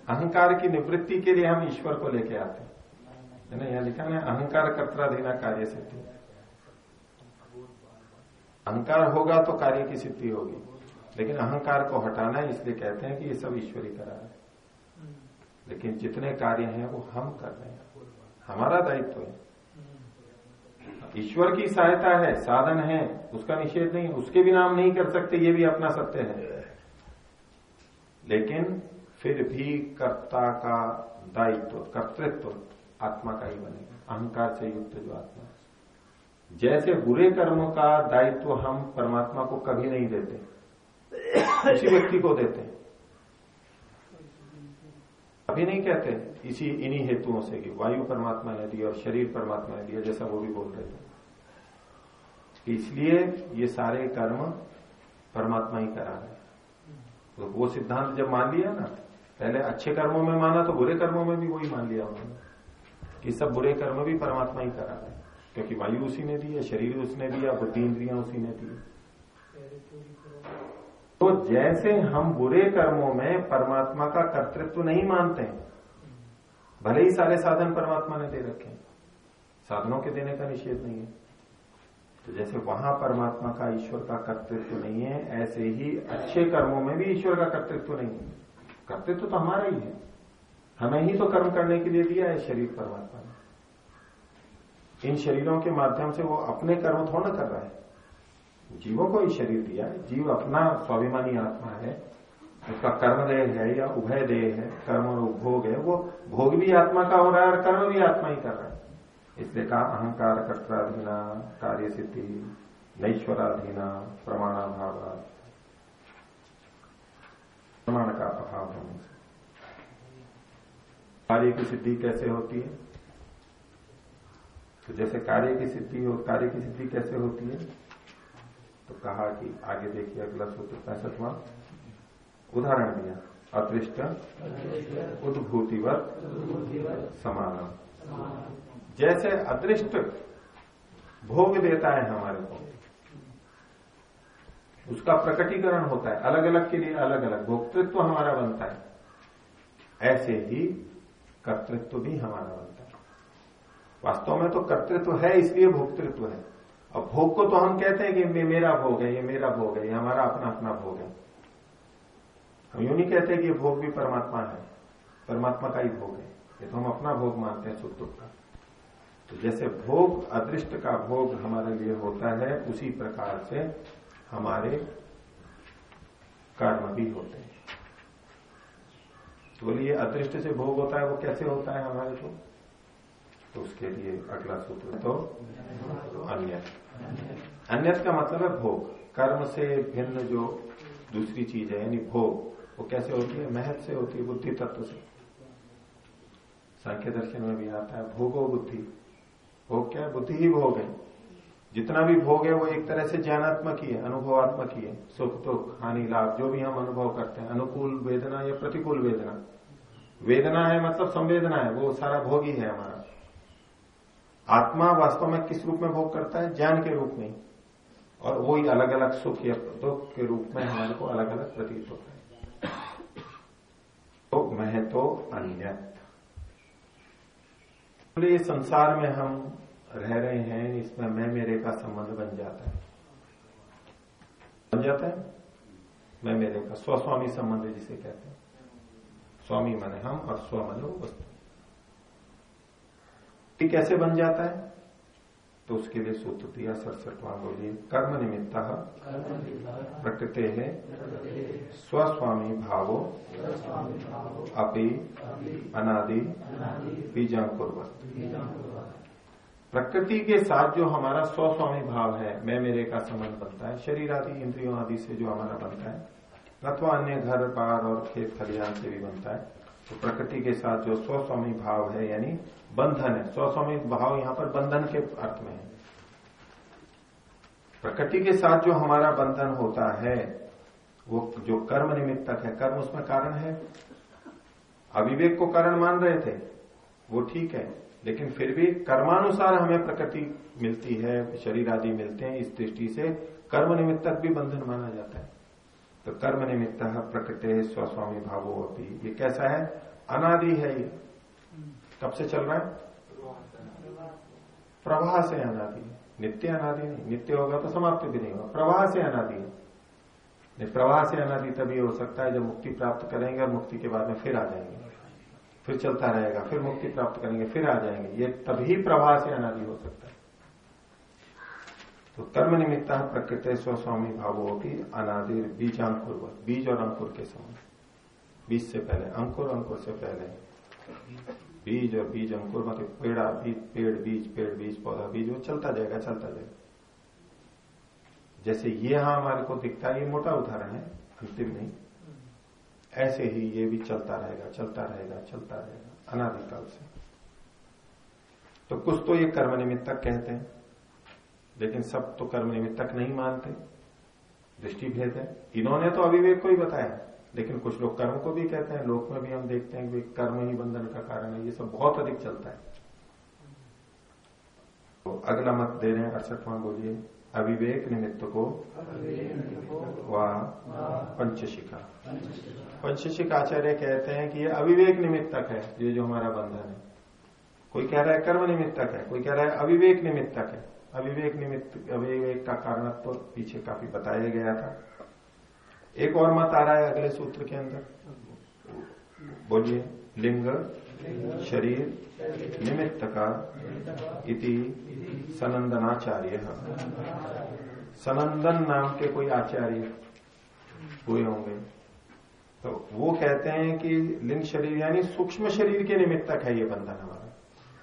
अहंकार की निवृत्ति के लिए हम ईश्वर को लेके आते हैं। ना, यहाँ लिखा ना अहंकार देना कार्य सिद्धि। अहंकार होगा तो कार्य की सिद्धि होगी, लेकिन अहंकार को हटाना है इसलिए कहते हैं कि ये सब ईश्वरी करा है। लेकिन जितने कार्य हैं, वो हम कर रहे हैं। हमारा दायित्व है। ईश्वर की सहायता है, साधन है, उसका निषेध नहीं, उसके भी नाम नहीं कर सकते, ये भी अपना सत्य है। लेकिन फिर भी कर्ता का दायित्व, कर्तृत्व आत्मा का ही बनेगा, अहंकार से युक्त जो आत्मा जैसे बुरे कर्मों का दायित्व हम परमात्मा को कभी नहीं देते उसी व्यक्ति को देते अभी नहीं कहते, इसी, इन्हीं हेतुओं से कि वायु परमात्मा ने दिया और शरीर परमात्मा ने दिया, जैसा वो भी बोल रहे थे। इसलिए ये सारे कर्म परमात्मा ही करा रहे तो वो सिद्धांत जब मान लिया ना पहले अच्छे कर्मों में माना तो बुरे कर्मों में भी वही मान लिया उन्होंने। कि सब बुरे कर्म भी परमात्मा ही करा रहे क्योंकि वायु उसी ने दी है, शरीर उसने दिया, बुद्धि इंद्रिया उसी ने दी। तो जैसे हम बुरे कर्मों में परमात्मा का कर्तृत्व नहीं मानते भले ही सारे साधन परमात्मा ने दे रखे साधनों के देने का निषेध नहीं है। तो जैसे वहाँ परमात्मा का ईश्वर का कर्तृत्व नहीं है, ऐसे ही अच्छे कर्मों में भी ईश्वर का कर्तृत्व नहीं है। कर्तृत्व तो हमारा ही है। हमें ही तो कर्म करने के लिए दिया है शरीर परमात्मा ने। इन शरीरों के माध्यम से वो अपने कर्म थोड़ा कर रहा है। जीवों को ही शरीर दिया है। जीव अपना स्वाभिमानी आत्मा है। उसका कर्म देह है या उभय देह है, कर्म और उपभोग है, वो भोग भी आत्मा का हो रहा है और कर्म भी आत्मा ही कर रहा है। इसलिए कहा अहंकार कर्ताधीना कार्य सिद्धि, नैश्वराधीना प्रमाणाभाव प्रमाण का अभाव होने से कार्य की सिद्धि कैसे होती है? तो जैसे कार्य की सिद्धि हो कार्य की सिद्धि कैसे होती है? तो कहा कि आगे देखिए अगला सूत्र पैंसठवा। उदाहरण दिया अदृष्ट उद्भूतिवत समान जैसे अदृष्ट भोग देता है हमारे को उसका प्रकटीकरण होता है। अलग अलग के लिए अलग अलग भोक्तृत्व हमारा बनता है। ऐसे ही कर्तृत्व भी हमारा बनता है। वास्तव में तो कर्तृत्व है, इसलिए भोक्तृत्व है। और भोग को तो हम कहते हैं कि ये मेरा भोग है, ये मेरा भोग है, ये हमारा अपना अपना भोग है। हम यूँ नहीं कहते कि ये भोग भी परमात्मा है। परमात्मा का ही भोग है। ये तो हम अपना भोग मानते हैं सुख दुख का। तो जैसे भोग, अदृष्ट का भोग हमारे लिए होता है, उसी प्रकार से हमारे कर्म भी होते हैं। तो बोलिए, अदृष्ट से भोग होता है, वो कैसे होता है हमारे को? तो उसके लिए अगला सूत्र तो अन्य अन्य का मतलब है भोग। कर्म से भिन्न जो दूसरी चीज़ है, यानी भोग, वो कैसे होती है? महत से होती है, बुद्धि तत्व से। सांख्य दर्शन में भी आता है, भोगो बुद्धि। भोग क्या है? बुद्धि ही भोग है। जितना भी भोग है वो एक तरह से ज्ञानात्मक ही है, अनुभवात्मक ही है। सुख, दुख, हानि, लाभ, जो भी हम अनुभव करते हैं, अनुकूल वेदना या प्रतिकूल वेदना। वेदना है मतलब संवेदना है, वो सारा भोग ही है हमारा। आत्मा वास्तव में किस रूप में भोग करता है? ज्ञान के रूप में। और वो ही अलग अलग सुख या दुख के रूप में हमारे को अलग अलग प्रतीत होता है। तो मह तो अन्य संसार में हम रह रहे हैं, इसमें मैं, मेरे का संबंध बन जाता है। बन जाता है? मैं, मेरे का स्वस्वामी संबंध जिसे कहते हैं। स्वामी माने हम और स्व माने वस्तु कैसे बन जाता है? तो उसके लिए सूत्र दिया सड़सठवा बोलिए कर्म निमित्त प्रकृति है, स्वस्वामी भावो, अपि अनादि बीजांकुर्वत प्रकृति के साथ जो हमारा स्वस्वामी भाव है, मैं मेरे का संबंध बनता है। शरीर आदि, इंद्रियों आदि से जो हमारा बनता है अथवा अन्य घर पार और खेत, खलिहान से भी बनता है। तो प्रकृति के साथ जो स्वस्वामी भाव है, यानी बंधन है। स्वस्वामी भाव यहाँ पर बंधन के अर्थ में है। प्रकृति के साथ जो हमारा बंधन होता है, वो जो कर्म निमित्तक है, कर्म उसमें कारण है। अविवेक को कारण मान रहे थे, वो ठीक है। लेकिन फिर भी कर्मानुसार हमें प्रकृति मिलती है, शरीर आदि मिलते हैं, इस दृष्टि से कर्म निमित्तक भी बंधन माना जाता है। तो कर्म निमित्त प्रकृति स्वस्वामी भावो अभी ये कैसा है? अनादि है ये। कब से चल रहा है? प्रवाह से अनादि नित्य अनादि नहीं। नित्य होगा तो समाप्त भी नहीं होगा। प्रवाह से अनादि है। प्रवाह से अनादि तभी हो सकता है जब मुक्ति प्राप्त करेंगे और मुक्ति के बाद में फिर आ जाएँगे। फिर चलता रहेगा, फिर मुक्ति प्राप्त करेंगे, फिर आ जाएँगे। ये तभी प्रवाह से अनादि हो सकता है। तो कर्म निमित्त प्रकृति स्वस्वामी भावो की अनादि बीज अंकुर बीज और अंकुर के समय बीज से पहले अंकुर अंकुर से पहले बीज और बीज, अंकुर मतलब पेड़ा बीज पेड़ बीज पेड़, बीज, पौधा, बीज, वो चलता जाएगा चलता जाएगा। जैसे ये यहाँ हमारे को दिखता है, ये मोटा उदाहरण है, अंतिम नहीं। ऐसे ही ये भी चलता रहेगा चलता रहेगा चलता रहेगा अनादिकाल से। तो कुछ तो ये कर्म निमित्तक कहते हैं लेकिन सब तो कर्म निमित्तक नहीं मानते दृष्टि भेद है। इन्होंने तो अविवेक को ही बताया लेकिन कुछ लोग कर्म को भी कहते हैं लोक में भी हम देखते हैं कि कर्म ही बंधन का कारण है ये सब बहुत अधिक चलता है। तो अगला मत दे रहे हैं अड़सठवां बोलिए अविवेक निमित्त को व पंचशिखा। पंचशिख आचार्य कहते हैं कि ये अविवेक निमित्तक है, ये जो हमारा बंधन है। कोई कह रहा है कर्म निमित्तक है, कोई कह रहा है अविवेक निमित्तक है। अविवेक निमित्त, अविवेक का कारण तो पीछे काफ़ी बताया गया था। एक और मत आ रहा है अगले सूत्र के अंदर। बोलिए, लिंग, शरीर निमित्त का इति सनंदनाचार्य। सनंदन नाम के कोई आचार्य हुए होंगे। तो वो कहते हैं कि लिंग शरीर यानी सूक्ष्म शरीर के निमित्तक है ये बंधन हमारा।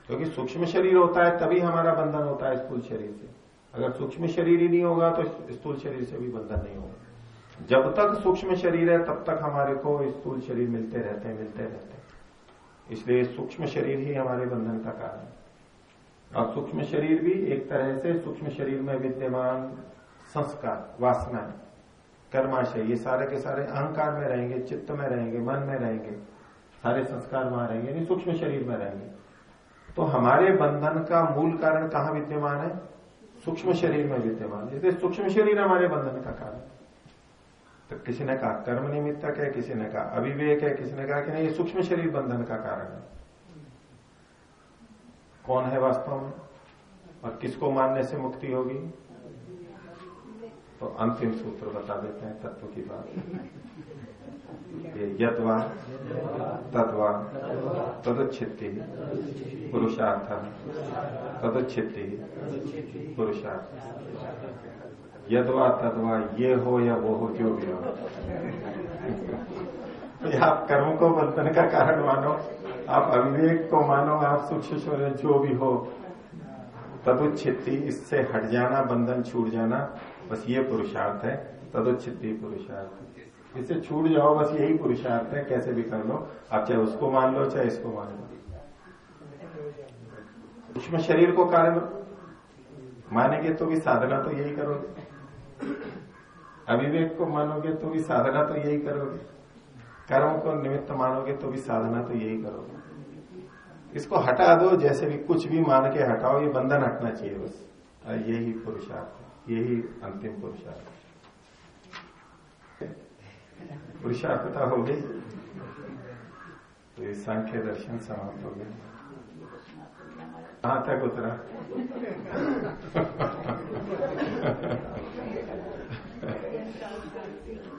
क्योंकि तो सूक्ष्म शरीर होता है, तभी हमारा बंधन होता है स्थूल शरीर से। अगर सूक्ष्म शरीर ही नहीं होगा तो स्थूल शरीर से भी बंधन नहीं होगा। जब तक सूक्ष्म शरीर है, तब तक हमारे को स्थूल शरीर मिलते रहते हैं, मिलते रहते हैं। इसलिए सूक्ष्म शरीर ही हमारे बंधन का कारण है। और सूक्ष्म शरीर भी एक तरह से सूक्ष्म शरीर में विद्यमान संस्कार वासना कर्माशय ये सारे के सारे अहंकार में रहेंगे, चित्त में रहेंगे, मन में रहेंगे। सारे संस्कार वहाँ रहेंगे यानी सूक्ष्म शरीर में रहेंगे। तो हमारे बंधन का मूल कारण कहाँ विद्यमान है? सूक्ष्म शरीर में विद्यमान। इसलिए सूक्ष्म शरीर हमारे बंधन का कारण तो किसी ने कहा कर्म निमित्तक है, किसी ने कहा अविवेक है, किसी ने कहा कि नहीं, ये सूक्ष्म शरीर बंधन का कारण है। कौन है वास्तव में? और किसको मानने से मुक्ति होगी? तो अंतिम सूत्र बता देते हैं तत्व की बात। यदवा तद्वा तदुच्छित्ति पुरुषार्थ तदुच्छित्ति, पुरुषार्थ। यदवा, तदवा, ये हो या वो हो, जो भी हो। आप कर्म को बंधन का कारण मानो। आप अविवेक को मानो, आप सूक्ष्म जो भी हो। तदुच्छित्ति, इससे हट जाना, बंधन छूट जाना, बस ये पुरुषार्थ है। तदुच्छित्ति पुरुषार्थ। इससे छूट जाओ, बस यही पुरुषार्थ है। कैसे भी कर लो। आप चाहे उसको मान लो, चाहे इसको मान लो। सूक्ष्म शरीर को कारण मानेंगे तो भी साधना तो यही करोगे। अविवेक को मानोगे तो भी साधना तो यही करोगे। कर्म को निमित्त मानोगे तो भी साधना तो यही करोगे। इसको हटा दो, जैसे भी कुछ भी मान के हटाओ, ये बंधन हटना चाहिए बस। यही पुरुषार्थ यही अंतिम पुरुषार्थ पुरुषार्थता हो गई। तो ये सांख्य दर्शन समाप्त हो गया कहाँ तक उतरा?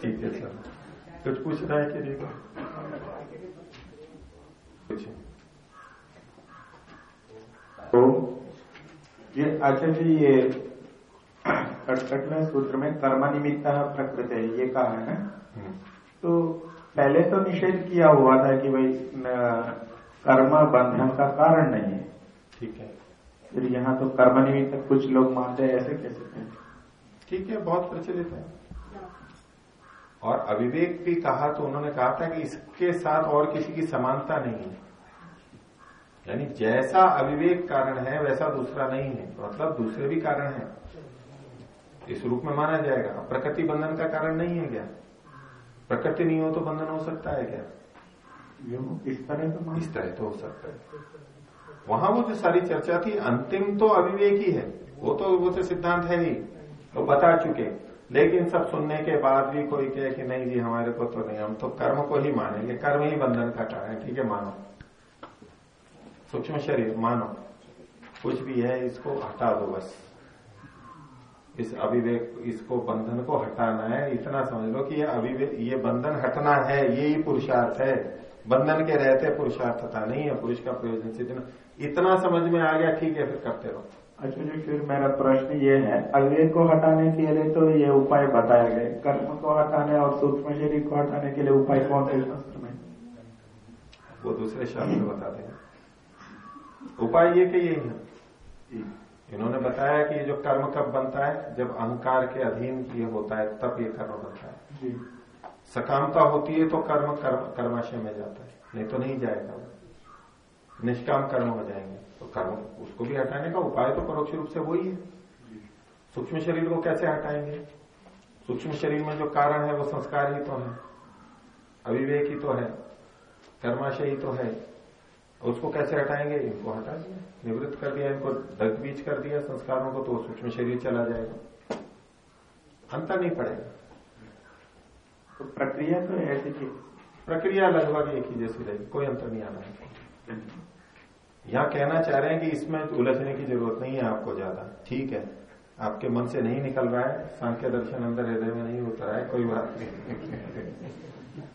ठीक है सर कुछ पूछ रहा है कि देखो कुछ तो ये आचार्य जी ये कटकट सूत्र में कर्म निमित्त प्रकृति है ये कहा है ना? हम्म। तो पहले तो निषेध किया हुआ था कि भाई कर्म बंधन का कारण नहीं है। ठीक है। फिर यहाँ तो कर्म निमित्त कुछ लोग मानते हैं ऐसे कैसे ठीक है बहुत प्रचलित है। और अविवेक भी कहा तो उन्होंने कहा था कि इसके साथ और किसी की समानता नहीं है। यानी जैसा अविवेक कारण है वैसा दूसरा नहीं है। मतलब दूसरे भी कारण है। इस रूप में माना जाएगा। प्रकृति बंधन का कारण नहीं है क्या? प्रकृति नहीं हो तो बंधन हो सकता है क्या? इस तरह तो इस तरह तो हो सकता है। वहाँ वो जो सारी चर्चा थी अंतिम तो अविवेक ही है। वो तो वो तो सिद्धांत है ही। वो बता चुके। लेकिन सब सुनने के बाद भी कोई कहे कि नहीं जी हमारे को तो नहीं हम तो कर्म को ही मानेंगे। कर्म ही बंधन का कारण है। ठीक है मानो। सूक्ष्म शरीर मानो। कुछ भी है इसको हटा दो बस। इस अभिवेक इसको बंधन को हटाना है इतना समझ लो कि ये अविवेक ये बंधन हटना है ये ही पुरुषार्थ है। बंधन के रहते पुरुषार्थता नहीं है पुरुष का प्रयोजन से इतना इतना समझ में आ गया ठीक है फिर करते रहो। अच्छा जी फिर मेरा प्रश्न ये है अविवेक को हटाने के लिए तो ये उपाय बताए गए। कर्म को हटाने और सूक्ष्म शरीर को हटाने के लिए उपाय कौन से शास्त्र में वो दूसरे शास्त्र बताते हैं। उपाय ये कि यही है इन्होंने बताया कि ये जो कर्म कब बनता है? जब अहंकार के अधीन ये होता है तब ये कर्म बनता है। सकामता होती है तो कर्म कर्म कर्माशय में जाता है। नहीं तो नहीं जाएगा। वो निष्काम कर्म हो जाएँगे। तो कर्म उसको भी हटाने का उपाय तो परोक्ष रूप से वही है। सूक्ष्म शरीर को कैसे हटाएँगे? सूक्ष्म शरीर में जो कारण है वो संस्कार ही तो है। अविवेक ही तो है। कर्माशय ही तो है। उसको कैसे हटाएँगे? इनको हटा दिया निवृत्त कर दिया इनको दग बीज कर दिया संस्कारों को तो सूक्ष्म शरीर चला जाएगा। अंतर नहीं पड़ेगा। तो प्रक्रिया तो ऐसी की प्रक्रिया लगभग एक ही जैसी रहेगी कोई अंतर नहीं आना है। यहाँ कहना चाह रहे हैं कि इसमें उलझने की ज़रूरत नहीं है आपको ज़्यादा। ठीक है आपके मन से नहीं निकल रहा है सांख्य दर्शन अंदर हृदय में नहीं उतर रहा है कोई बात नहीं।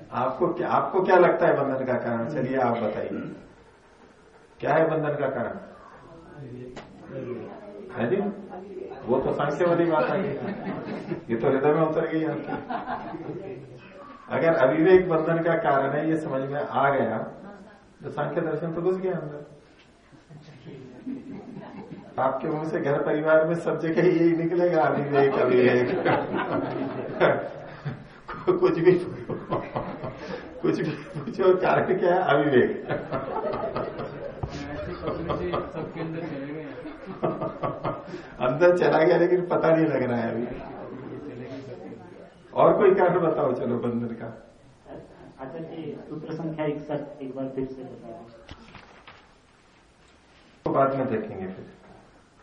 आपको क्या आपको क्या लगता है बंधन का कारण? चलिए आप बताइए। क्या है बंधन का कारण? है जी वो तो सांख्य वाली बात आ गई ये तो हृदय में उतर गई आपकी। अगर अविवेक बंधन का कारण है, ये समझ में आ गया तो सांख्य दर्शन तो घुस गया अंदर। आपके मुँह से घर परिवार में सब जगह यही निकलेगा, अविवेक अविवेक। कुछ भी कुछ भी पूछो, कारण क्या है? अविवेक। अंदर चला गया लेकिन पता नहीं लग रहा है अभी। और कोई कारण बताओ चलो बंधन का। अच्छा जी सूत्र संख्या इकसठ एक बार फिर से बताओ। तो बाद में देखेंगे फिर।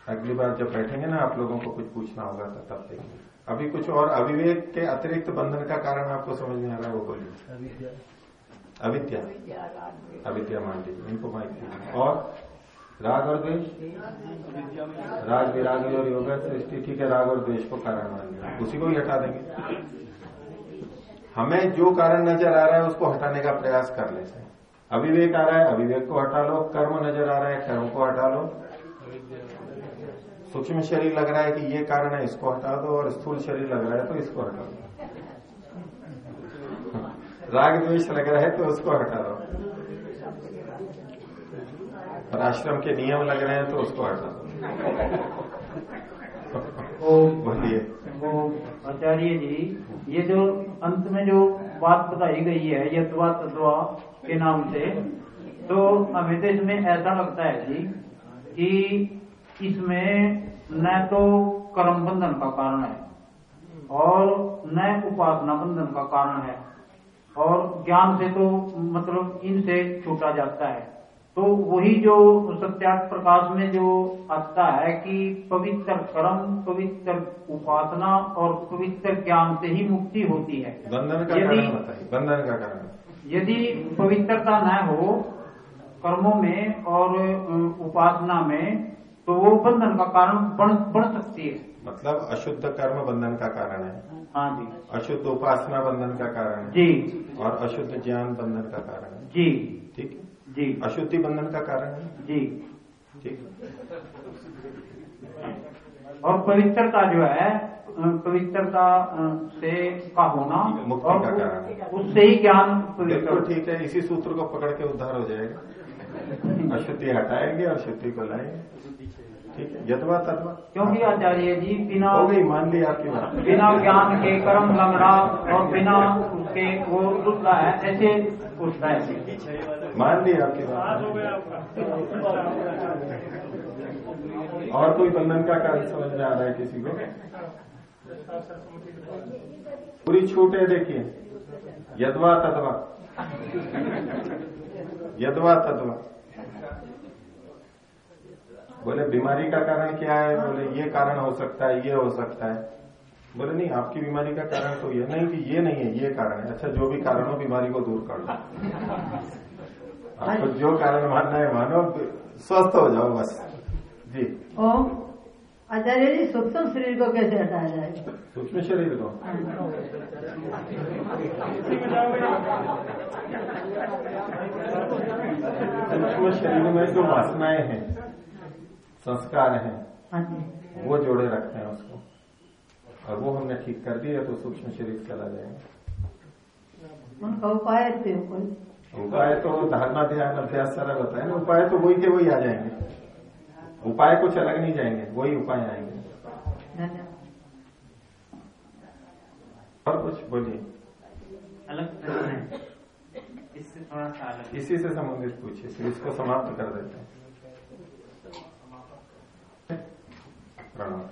अगली बार जब बैठेंगे ना आप लोगों को कुछ पूछना होगा तो तब देखेंगे। अभी कुछ और अविवेक के अतिरिक्त बंधन का कारण आपको समझ में आ रहा है वो बोलिए। अविद्या। अविद्या। मान लीजिए इनको माइक और राग और द्वेष? राग विराग और योग ठीक है राग और द्वेष को कारण मान लिया। उसी को भी हटा देंगे। हमें जो कारण नज़र आ रहा है उसको हटाने का प्रयास कर लेते हैं अविवेक आ रहा है, अविवेक को हटा लो। कर्म नज़र आ रहा है, कर्म को हटा लो। सूक्ष्म शरीर लग रहा है कि ये कारण है, इसको हटा दो, और स्थूल शरीर लग रहा है तो इसको हटा दो। राग द्वेष लग रहा है तो उसको हटा दो। और आश्रम के नियम लग रहे हैं तो उसको हटा बोलिए। आचार्य जी ये जो अंत में जो बात बताई गई है यथवा तत्वा के नाम से तो हमें तो इसमें ऐसा लगता है जी कि इसमें न तो कर्म बंधन का कारण है और न उपासना बंधन का कारण है और ज्ञान से तो मतलब इनसे छूटा जाता है। तो वही जो सत्यार्थ प्रकाश में जो आता है कि पवित्र कर्म पवित्र उपासना और पवित्र ज्ञान से ही मुक्ति होती है। बंधन का कारण बताइए बंधन का कारण। यदि पवित्रता न हो कर्मों में और उपासना में तो वो बंधन का कारण बन बन सकती है। मतलब अशुद्ध कर्म बंधन का कारण है। हाँ जी। अशुद्ध उपासना बंधन का कारण है। जी। और अशुद्ध ज्ञान बंधन का कारण है। जी। जी। अशुद्धि बंधन का कारण है जी। ठीक और पवित्रता जो है पवित्रता से का होना मुक्ति और का कारण है। उससे ही ज्ञान बिल्कुल ठीक है इसी सूत्र को पकड़ के उद्धार हो जाएगा। अशुद्धि हटाएँगे और शुद्धि को लाएँगे। ठीक है यथवा तत्वा क्योंकि आचार्य जी बिना हो गई मान ली आपकी बात। बिना ज्ञान के कर्म लगना और बिना उसके वो उठता है ऐसे उठता है। मान ली आपकी बात और कोई बंधन का कारण समझ में आ रहा है किसी को? पूरी छूट है देखिए। यदवा तत्वा यदवा तत्वा बोले बीमारी का कारण क्या है? बोले ये कारण हो सकता है ये हो सकता है। बोले नहीं आपकी बीमारी का कारण तो ये नहीं कि ये नहीं है ये कारण है। अच्छा जो भी कारण हो बीमारी को दूर कर लो। आपको जो कारण मानना है मानो स्वस्थ हो जाओ बस। जी। ओम। आचार्य जी सूक्ष्म शरीर को कैसे हटाया जाए? सूक्ष्म शरीर को? सूक्ष्म शरीर में जो वासनाएँ हैं संस्कार हैं हाँ वो जोड़े रखते हैं उसको। और वो हमने ठीक कर दिया तो सूक्ष्म शरीर चला जाएगा। उनका उपाय थे कोई उपाय तो धारणा ध्यान अभ्यास सारा बताया ना उपाय तो वही के वही आ जाएँगे। उपाय कुछ अलग नहीं जाएँगे वही उपाय आएँगे। और कुछ बोलिए। अलग प्रश्न है। इससे थोड़ा सा अलग इसी से संबंधित पूछिए फिर इसको समाप्त कर देते हैं। प्रणाम।